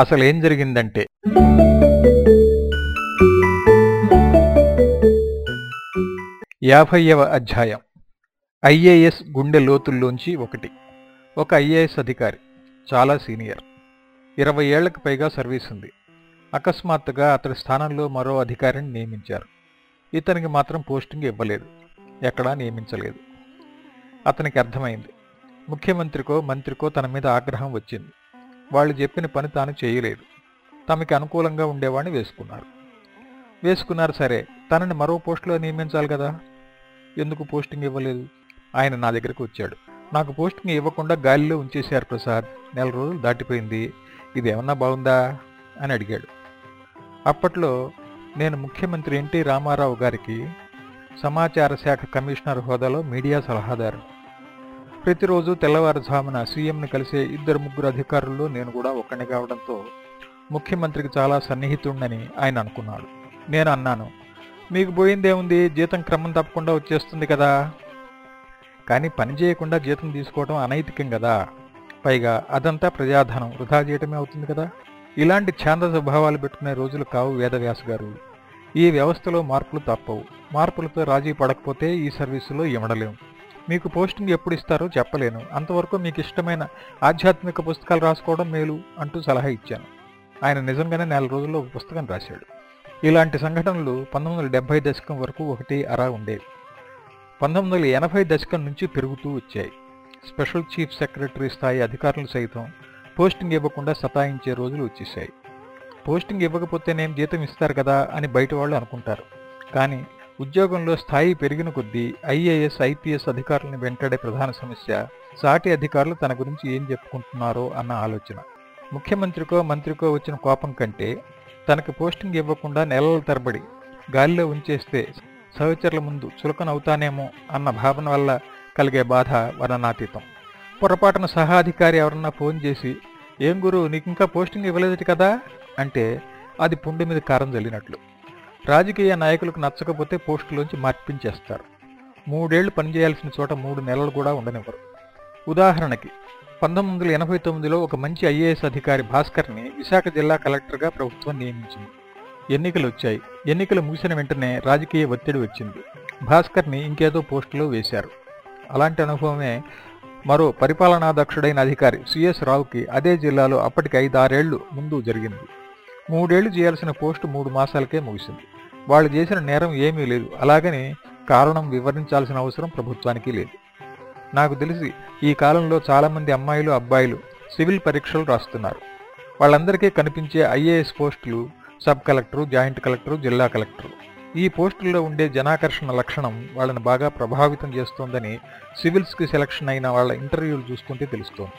అసలు ఏం జరిగిందంటే యాభైవ అధ్యాయం. ఐఏఎస్ గుండె లోతుల్లోంచి ఒకటి. ఒక ఐఏఎస్ అధికారి చాలా సీనియర్. ఇరవై ఏళ్ళకు పైగా సర్వీస్ ఉంది. అకస్మాత్తుగా అతడి స్థానంలో మరో అధికారిని నియమించారు. ఇతనికి మాత్రం పోస్టింగ్ ఇవ్వలేదు. ఎక్కడా నియమించలేదు. అతనికి అర్థమైంది. ముఖ్యమంత్రికో మంత్రికో తన మీద ఆగ్రహం వచ్చింది. వాళ్ళు చెప్పిన పని తాను చేయలేదు. తమకి అనుకూలంగా ఉండేవాడిని వేసుకున్నారు వేసుకున్నారు సరే తనని మరో పోస్టులో నియమించాలి కదా? ఎందుకు పోస్టింగ్ ఇవ్వలేదు? ఆయన నా దగ్గరకు వచ్చాడు. నాకు పోస్టింగ్ ఇవ్వకుండా గాలిలో ఉంచేశారు ప్రసాద్. నెల రోజులు దాటిపోయింది. ఇది ఏమన్నా బాగుందా? అని అడిగాడు. అప్పట్లో నేను ముఖ్యమంత్రి ఎన్టీ రామారావు గారికి సమాచార శాఖ కమిషనర్ హోదాలో మీడియా సలహాదారు. ప్రతిరోజు తెల్లవారుజామున సీఎంని కలిసే ఇద్దరు ముగ్గురు అధికారుల్లో నేను కూడా ఒక్కడిని కావడంతో ముఖ్యమంత్రికి చాలా సన్నిహితుడినని ఆయన అనుకున్నాడు. నేను అన్నాను మీకు పోయిందేముంది? జీతం క్రమం తప్పకుండా వచ్చేస్తుంది కదా. కానీ పని చేయకుండా జీతం తీసుకోవడం అనైతికం కదా. పైగా అదంతా ప్రజాధనం వృధా చేయటమే అవుతుంది కదా. ఇలాంటి ఛాంద స్వభావాలు పెట్టుకునే రోజులు కావు వేదవ్యాస్ గారు. ఈ వ్యవస్థలో మార్పులు తప్పవు. మార్పులతో రాజీ పడకపోతే ఈ సర్వీసులో ఇవ్వడలేము మీకు పోస్టింగ్ ఎప్పుడు ఇస్తారో చెప్పలేను. అంతవరకు మీకు ఇష్టమైన ఆధ్యాత్మిక పుస్తకాలు రాసుకోవడం మేలు అంటూ సలహా ఇచ్చాను. ఆయన నిజంగానే నెల రోజుల్లో ఒక పుస్తకం రాశాడు. ఇలాంటి సంఘటనలు పంతొమ్మిది వందల డెబ్బై దశకం వరకు ఒకటి అరా ఉండేవి. పంతొమ్మిది వందల ఎనభై దశకం నుంచి పెరుగుతూ వచ్చాయి. స్పెషల్ చీఫ్ సెక్రటరీ స్థాయి అధికారులు సైతం పోస్టింగ్ ఇవ్వకుండా సతాయించే రోజులు వచ్చేసాయి పోస్టింగ్ ఇవ్వకపోతేనేం జీతం ఇస్తారు కదా అని బయట వాళ్ళు అనుకుంటారు. కానీ ఉద్యోగంలో స్థాయి పెరిగిన కొద్దీ ఐఏఎస్ ఐపీఎస్ అధికారులను వెంటాడే ప్రధాన సమస్య సాటి అధికారులు తన గురించి ఏం చెప్పుకుంటున్నారో అన్న ఆలోచన. ముఖ్యమంత్రికో మంత్రికో వచ్చిన కోపం కంటే తనకు పోస్టింగ్ ఇవ్వకుండా నెలల తరబడి గాలిలో ఉంచేస్తే సహచరుల ముందు చులకనవుతానేమో అన్న భావన వల్ల కలిగే బాధ వర్ణనాతీతం పొరపాటున సహాధికారి ఎవరన్నా ఫోన్ చేసి ఏం గురు నీకు ఇంకా పోస్టింగ్ ఇవ్వలేదు కదా? అంటే అది పుండె మీద కారం జల్లినట్లు. రాజకీయ నాయకులకు నచ్చకపోతే పోస్టులోంచి మార్పించేస్తారు మూడేళ్ళు పనిచేయాల్సిన చోట మూడు నెలలు కూడా ఉండనివ్వరు. ఉదాహరణకి పంతొమ్మిది వందల ఎనభై తొమ్మిదిలో ఒక మంచి ఐఏఎస్ అధికారి భాస్కర్ని విశాఖ జిల్లా కలెక్టర్గా ప్రభుత్వం నియమించింది. ఎన్నికలు వచ్చాయి. ఎన్నికలు ముగిసిన వెంటనే రాజకీయ ఒత్తిడి వచ్చింది. భాస్కర్ని ఇంకేదో పోస్టులో వేశారు. అలాంటి అనుభవమే మరో పరిపాలనాదక్షుడైన అధికారి సిఎస్ రావుకి అదే జిల్లాలో అప్పటికి ఐదారేళ్ళు ముందు జరిగింది. మూడేళ్ళు చేయాల్సిన పోస్టు మూడు మాసాలకే ముగిసింది. వాళ్ళు చేసిన నేరం ఏమీ లేదు. అలాగని కారణం వివరించాల్సిన అవసరం ప్రభుత్వానికి లేదు. నాకు తెలిసి ఈ కాలంలో చాలామంది అమ్మాయిలు అబ్బాయిలు సివిల్ పరీక్షలు రాస్తున్నారు. వాళ్ళందరికీ కనిపించే ఐఏఎస్ పోస్టులు సబ్ కలెక్టరు జాయింట్ కలెక్టరు జిల్లా కలెక్టరు. ఈ పోస్టుల్లో ఉండే జనాకర్షణ లక్షణం వాళ్ళని బాగా ప్రభావితం చేస్తోందని సివిల్స్కి సెలక్షన్ అయిన వాళ్ళ ఇంటర్వ్యూలు చూసుకుంటే తెలుస్తోంది.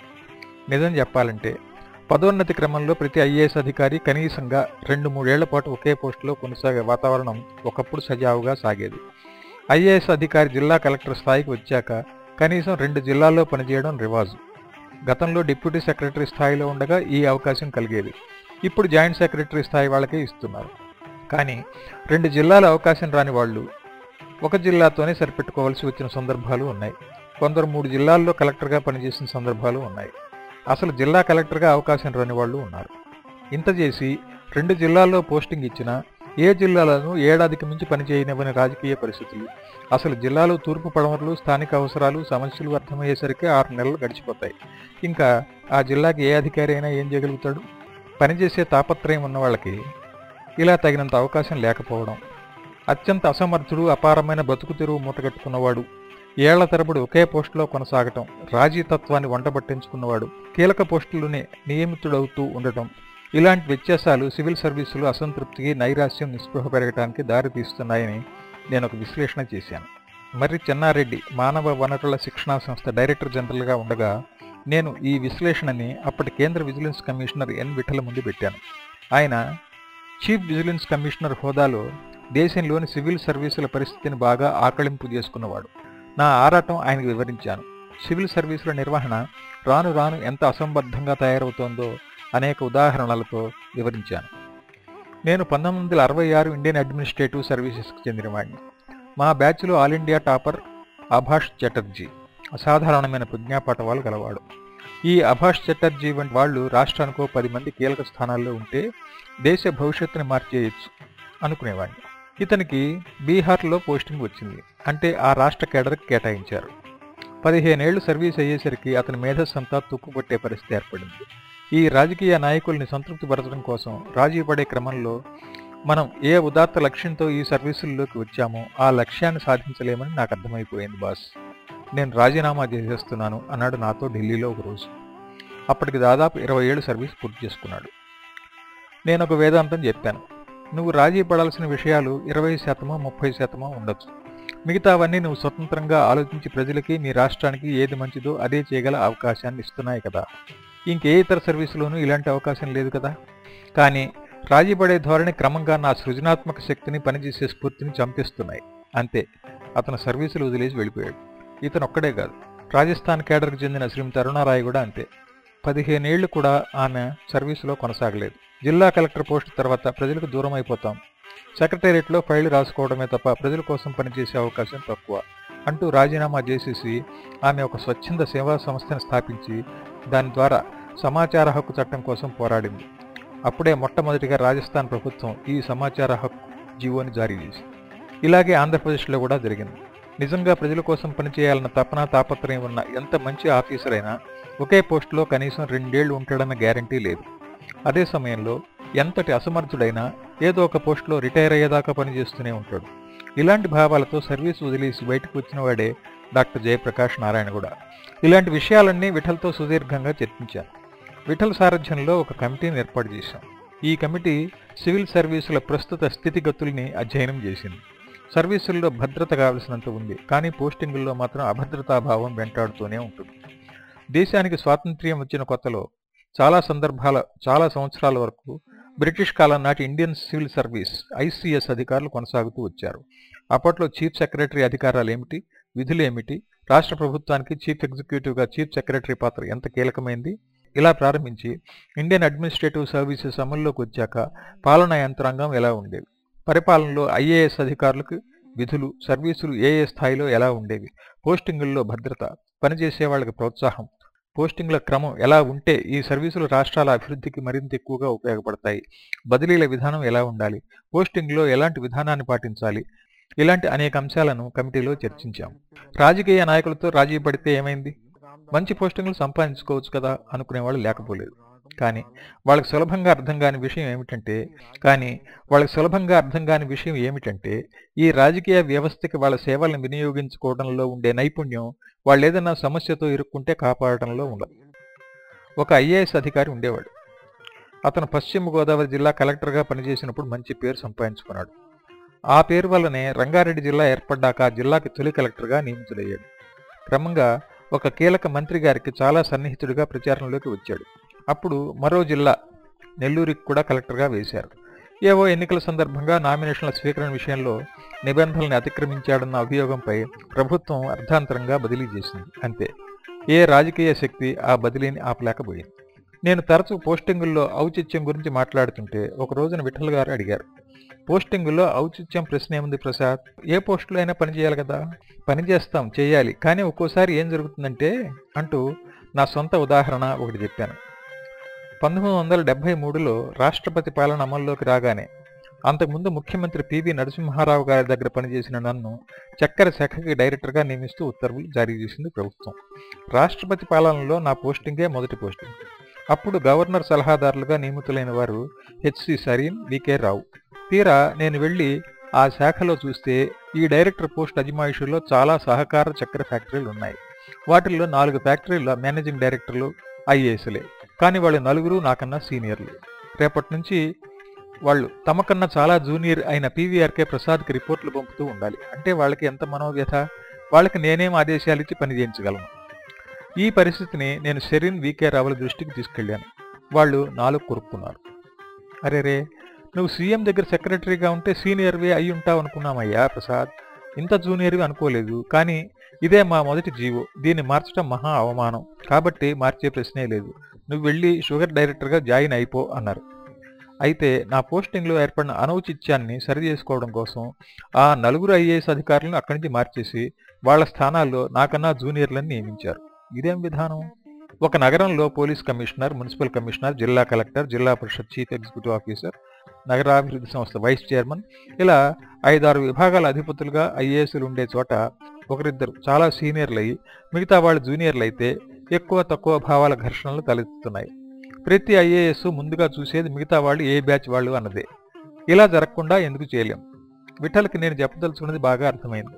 నిజం చెప్పాలంటే పదోన్నతి క్రమంలో ప్రతి ఐఏఎస్ అధికారి కనీసంగా రెండు మూడేళ్ళ పాటు ఒకే పోస్టులో కొనసాగే వాతావరణం ఒకప్పుడు సజావుగా సాగేది. ఐఏఎస్ అధికారి జిల్లా కలెక్టర్ స్థాయికి వచ్చాక కనీసం రెండు జిల్లాల్లో పనిచేయడం రివాజు. గతంలో డిప్యూటీ సెక్రటరీ స్థాయిలో ఉండగా ఈ అవకాశం కలిగేది. ఇప్పుడు జాయింట్ సెక్రటరీ స్థాయి వాళ్ళకే ఇస్తున్నారు. కానీ రెండు జిల్లాల అవకాశం రాని వాళ్ళు ఒక జిల్లాతోనే సరిపెట్టుకోవాల్సి వచ్చిన సందర్భాలు ఉన్నాయి. కొందరు మూడు జిల్లాల్లో కలెక్టర్గా పనిచేసిన సందర్భాలు ఉన్నాయి. అసలు జిల్లా కలెక్టర్గా అవకాశం రాని వాళ్ళు ఉన్నారు. ఇంత చేసి రెండు జిల్లాల్లో పోస్టింగ్ ఇచ్చినా ఏ జిల్లాలను ఏడాదికి మించి పనిచేయనివ్వని రాజకీయ పరిస్థితులు. అసలు జిల్లాలో తూర్పు పడమరలు స్థానిక అవసరాలు సమస్యలు అర్థమయ్యేసరికి ఆరు నెలలు గడిచిపోతాయి. ఇంకా ఆ జిల్లాకి ఏ అధికారి అయినా ఏం చేయగలుగుతాడు? పనిచేసే తాపత్రయం ఉన్న వాళ్ళకి ఇలా తగినంత అవకాశం లేకపోవడం అత్యంత అసమర్థుడు అపారమైన బతుకు తెరువు మూటగట్టుకున్నవాడు ఏళ్ళ తరబడి ఒకే పోస్టులో కొనసాగటం రాజీతత్వాన్ని వంటబట్టించుకున్నవాడు కీలక పోస్టులోనే నియమితుడవుతూ ఉండటం. ఇలాంటి వ్యత్యాసాలు సివిల్ సర్వీసులు అసంతృప్తికి నైరాశ్యం నిస్పృహ పెరగటానికి దారితీస్తున్నాయని నేను ఒక విశ్లేషణ చేశాను. మరి చెన్నారెడ్డి మానవ వనరుల శిక్షణా సంస్థ డైరెక్టర్ జనరల్గా ఉండగా నేను ఈ విశ్లేషణని అప్పటి కేంద్ర విజిలెన్స్ కమిషనర్ ఎన్ విఠల ముందు పెట్టాను. ఆయన చీఫ్ విజిలెన్స్ కమిషనర్ హోదాలో దేశంలోని సివిల్ సర్వీసుల పరిస్థితిని బాగా ఆకళింపు చేసుకున్నవాడు. నా ఆరాటం ఆయనకు వివరించాను. సివిల్ సర్వీసుల నిర్వహణ రాను రాను ఎంత అసంబద్ధంగా తయారవుతోందో అనేక ఉదాహరణలతో వివరించాను. నేను పంతొమ్మిది వందల అరవై ఆరు ఇండియన్ అడ్మినిస్ట్రేటివ్ సర్వీసెస్కి చెందినవాడిని. మా బ్యాచ్లో all India topper Abhash Chatterjee అసాధారణమైన ప్రజ్ఞాపాఠవాలు గలవాడు. ఈ అభాష్ చటర్జీ వంటి వాళ్ళు రాష్ట్రానికో పది మంది కీలక స్థానాల్లో ఉంటే దేశ భవిష్యత్తుని మార్చేయచ్చు అనుకునేవాడిని. ఇతనికి బీహార్లో పోస్టింగ్ వచ్చింది. అంటే ఆ రాష్ట్ర కేడర్కి కేటాయించారు. పదిహేనేళ్ళు సర్వీస్ అయ్యేసరికి అతని మేధస్సంతా తుక్కుపట్టే పరిస్థితి ఏర్పడింది. ఈ రాజకీయ నాయకుల్ని సంతృప్తిపరచడం కోసం రాజీ పడే క్రమంలో మనం ఏ ఉదాత్త లక్ష్యంతో ఈ సర్వీసుల్లోకి వచ్చామో ఆ లక్ష్యాన్ని సాధించలేమని నాకు అర్థమైపోయింది బాస్. నేను రాజీనామా చేసేస్తున్నాను అన్నాడు నాతో ఢిల్లీలో ఒకరోజు అప్పటికి దాదాపు ఇరవై ఏళ్ళు సర్వీస్ పూర్తి చేసుకున్నాడు. నేను ఒక వేదాంతం చెప్పాను. నువ్వు రాజీ పడాల్సిన విషయాలు ఇరవై శాతమో ముప్పై శాతమో ఉండొచ్చు. మిగతావన్నీ నువ్వు స్వతంత్రంగా ఆలోచించి ప్రజలకి మీ రాష్ట్రానికి ఏది మంచిదో అదే చేయగల అవకాశాన్ని ఇస్తున్నాయి కదా. ఇంకే ఇతర సర్వీసులోనూ ఇలాంటి అవకాశం లేదు కదా. కానీ రాజీ పడే ధోరణి క్రమంగా నా సృజనాత్మక శక్తిని పనిచేసే స్ఫూర్తిని చంపిస్తున్నాయి. అంతే. అతను సర్వీసులు వదిలేసి వెళ్ళిపోయాడు. ఇతను ఒక్కడే కాదు. రాజస్థాన్ కేడర్కు చెందిన శ్రీమతి అరుణారాయ్ కూడా అంతే. పదిహేనేళ్ళు కూడా ఆమె సర్వీసులో కొనసాగలేదు. జిల్లా కలెక్టర్ పోస్ట్ తర్వాత ప్రజలకు దూరం అయిపోతాం. సెక్రటేరియట్లో ఫైళ్ళు రాసుకోవడమే తప్ప ప్రజల కోసం పనిచేసే అవకాశం తక్కువ. అంటూ రాజీనామా చేసేసి ఆమె ఒక స్వచ్ఛంద సేవా సంస్థను స్థాపించి దాని ద్వారా సమాచార హక్కు చట్టం కోసం పోరాడింది. అప్పుడే మొట్టమొదటిగా రాజస్థాన్ ప్రభుత్వం ఈ సమాచార హక్కు జీవోని జారీ చేసింది. ఇలాగే ఆంధ్రప్రదేశ్లో కూడా జరిగింది. నిజంగా ప్రజల కోసం పనిచేయాలన్న తపన తాపత్రయం ఉన్న ఎంత మంచి ఆఫీసర్ అయినా ఒకే పోస్టులో కనీసం రెండేళ్ళు ఉంటాడన్న గ్యారంటీ లేదు. అదే సమయంలో ఎంతటి అసమర్థుడైనా ఏదో ఒక పోస్టులో రిటైర్ అయ్యేదాకా పనిచేస్తూనే ఉంటాడు. ఇలాంటి భావాలతో సర్వీస్ వదిలేసి బయటకు వచ్చిన వాడే డాక్టర్ జయప్రకాష్ నారాయణ కూడా. ఇలాంటి విషయాలన్నీ విఠల్తో సుదీర్ఘంగా చర్చించాను విఠల్ సారథ్యంలో ఒక కమిటీని ఏర్పాటు చేశాం. ఈ కమిటీ సివిల్ సర్వీసుల ప్రస్తుత స్థితిగతుల్ని అధ్యయనం చేసింది. సర్వీసుల్లో భద్రత కావలసినంత ఉంది కానీ పోస్టింగుల్లో మాత్రం అభద్రతాభావం వెంటాడుతూనే ఉంటుంది. దేశానికి స్వాతంత్ర్యం వచ్చిన కొత్తలో చాలా సందర్భాల చాలా సంవత్సరాల వరకు బ్రిటిష్ కాలం నాటి ఇండియన్ సివిల్ సర్వీస్ ఐసీఎస్ అధికారులు కొనసాగుతూ వచ్చారు. అప్పట్లో చీఫ్ సెక్రటరీ అధికారాలు ఏమిటి విధులు ఏమిటి రాష్ట్ర ప్రభుత్వానికి చీఫ్ ఎగ్జిక్యూటివ్గా చీఫ్ సెక్రటరీ పాత్ర ఎంత కీలకమైంది? ఇలా ప్రారంభించి ఇండియన్ అడ్మినిస్ట్రేటివ్ సర్వీసెస్ అమల్లోకి వచ్చాక పాలనా యంత్రాంగం ఎలా ఉండేవి? పరిపాలనలో ఐఏఎస్ అధికారులకు విధులు సర్వీసులు ఏ ఏ స్థాయిలో ఎలా ఉండేవి? పోస్టింగుల్లో భద్రత పనిచేసే వాళ్ళకి ప్రోత్సాహం పోస్టింగ్ల క్రమం ఎలా ఉంటే ఈ సర్వీసులు రాష్ట్రాల అభివృద్ధికి మరింత ఎక్కువగా ఉపయోగపడతాయి? బదిలీల విధానం ఎలా ఉండాలి? పోస్టింగ్లో ఎలాంటి విధానాన్ని పాటించాలి? ఇలాంటి అనేక అంశాలను కమిటీలో చర్చించాం. రాజకీయ నాయకులతో రాజీ పడితే ఏమైంది? మంచి పోస్టింగ్లు సంపాదించుకోవచ్చు కదా అనుకునేవాళ్ళు లేకపోలేదు. కానీ వాళ్ళకి సులభంగా అర్థం కాని విషయం ఏమిటంటే కానీ వాళ్ళకి సులభంగా అర్థం కాని విషయం ఏమిటంటే ఈ రాజకీయ వ్యవస్థకి వాళ్ళ సేవలను వినియోగించుకోవడంలో ఉండే నైపుణ్యం వాళ్ళు ఏదైనా సమస్యతో ఇరుక్కుంటే కాపాడటంలో ఉండదు ఒక ఐఏఎస్ అధికారి ఉండేవాడు. అతను పశ్చిమ గోదావరి జిల్లా కలెక్టర్గా పనిచేసినప్పుడు మంచి పేరు సంపాదించుకున్నాడు. ఆ పేరు వల్లనే రంగారెడ్డి జిల్లా ఏర్పడ్డాక ఆ జిల్లాకి తొలి కలెక్టర్గా నియమితులయ్యాడు. క్రమంగా ఒక కీలక మంత్రి గారికి చాలా సన్నిహితుడిగా ప్రచారంలోకి వచ్చాడు. అప్పుడు మరో జిల్లా నెల్లూరికి కూడా కలెక్టర్గా వేశారు. ఏవో ఎన్నికల సందర్భంగా నామినేషన్ల స్వీకరణ విషయంలో నిబంధనల్ని అతిక్రమించాడన్న అభియోగంపై ప్రభుత్వం అర్ధాంతరంగా బదిలీ చేసింది. అంతే. ఏ రాజకీయ శక్తి ఆ బదిలీని ఆపలేకపోయింది. నేను తరచూ పోస్టింగుల్లో ఔచిత్యం గురించి మాట్లాడుతుంటే ఒక రోజున విఠల్ గారు అడిగారు పోస్టింగుల్లో ఔచిత్యం ప్రశ్న ఏముంది ప్రసాద్? ఏ పోస్టులో అయినా పనిచేయాలి కదా? పనిచేస్తాం చేయాలి కానీ ఒక్కోసారి ఏం జరుగుతుందంటే అంటూ నా సొంత ఉదాహరణ ఒకటి చెప్పాను. పంతొమ్మిది వందల డెబ్బై మూడులో రాష్ట్రపతి పాలన అమల్లోకి రాగానే అంతకుముందు ముఖ్యమంత్రి పివి నరసింహారావు గారి దగ్గర పనిచేసిన నన్ను చక్కెర శాఖకి డైరెక్టర్గా నియమిస్తూ ఉత్తర్వులు జారీ చేసింది ప్రభుత్వం. రాష్ట్రపతి పాలనలో నా పోస్టింగే మొదటి పోస్టింగ్. అప్పుడు గవర్నర్ సలహాదారులుగా నియమితులైన వారు హెచ్సి సరీన్ వికే రావు. తీరా నేను వెళ్ళి ఆ శాఖలో చూస్తే ఈ డైరెక్టర్ పోస్ట్ అజమాయిషులో చాలా సహకార చక్కెర ఫ్యాక్టరీలు ఉన్నాయి. వాటిల్లో నాలుగు ఫ్యాక్టరీల మేనేజింగ్ డైరెక్టర్లు ఐఏఎస్లే కానీ వాళ్ళు నలుగురు నాకన్నా సీనియర్లు. రేపటి నుంచి వాళ్ళు తమకన్నా చాలా జూనియర్ అయిన పీవీఆర్కే ప్రసాద్కి రిపోర్ట్లు పంపుతూ ఉండాలి. అంటే వాళ్ళకి ఎంత మనోవ్యథ? వాళ్ళకి నేనేం ఆదేశాలు ఇచ్చి పని చేయించగలను? ఈ పరిస్థితిని నేను షెరిన్ వీకే రావుల దృష్టికి తీసుకెళ్ళాను వాళ్ళు నాలుగు కొరుక్కున్నారు. అరే రే నువ్వు సీఎం దగ్గర సెక్రటరీగా ఉంటే సీనియర్వి అయి ఉంటావు అనుకున్నామయ్యా ప్రసాద్. ఇంత జూనియర్వి అనుకోలేదు. కానీ ఇదే మా మొదటి జీవో. దీన్ని మార్చడం మహా అవమానం. కాబట్టి మార్చే ప్రశ్నే లేదు. నువ్వు వెళ్ళి షుగర్ డైరెక్టర్గా జాయిన్ అయిపో అన్నారు. అయితే నా పోస్టింగ్లో ఏర్పడిన అనౌచిత్యాన్ని సరిచేసుకోవడం కోసం ఆ నలుగురు ఐఏఎస్ అధికారులను అక్కడి నుంచి మార్చేసి వాళ్ళ స్థానాల్లో నాకన్నా జూనియర్లను నియమించారు. ఇదేం విధానం? ఒక నగరంలో పోలీస్ కమిషనర్ మున్సిపల్ కమిషనర్ జిల్లా collector Zilla Parishad chief executive officer నగరాభివృద్ధి సంస్థ వైస్ చైర్మన్. ఇలా ఐదారు విభాగాల అధిపతులుగా ఐఏఎస్లు ఉండే చోట ఒకరిద్దరు చాలా సీనియర్లు అయ్యి మిగతా వాళ్ళు జూనియర్లు అయితే ఎక్కువ తక్కువ భావాల ఘర్షణలు తలెత్తుతున్నాయి. ప్రతి ఐఏఎస్ ముందుగా చూసేది మిగతా వాళ్ళు ఏ బ్యాచ్ వాళ్ళు అన్నదే. ఇలా జరగకుండా ఎందుకు చేయలేం? విఠలకి నేను చెప్పదలుచుకున్నది బాగా అర్థమైంది.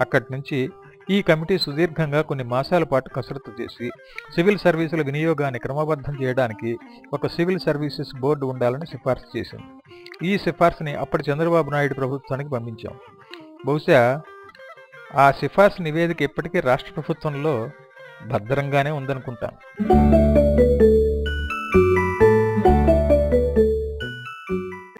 అక్కడి నుంచి ఈ కమిటీ సుదీర్ఘంగా కొన్ని మాసాల పాటు కసరత్తు చేసి సివిల్ సర్వీసుల వినియోగాన్ని క్రమబద్ధం చేయడానికి ఒక సివిల్ సర్వీసెస్ బోర్డు ఉండాలని సిఫార్సు చేసింది. ఈ సిఫార్సుని అప్పటి చంద్రబాబు నాయుడు ప్రభుత్వానికి పంపించాం. బహుశా ఆ సిఫార్సు నివేదిక ఇప్పటికీ రాష్ట్ర ప్రభుత్వంలో భద్రంగానే ఉందనుకుంటాను.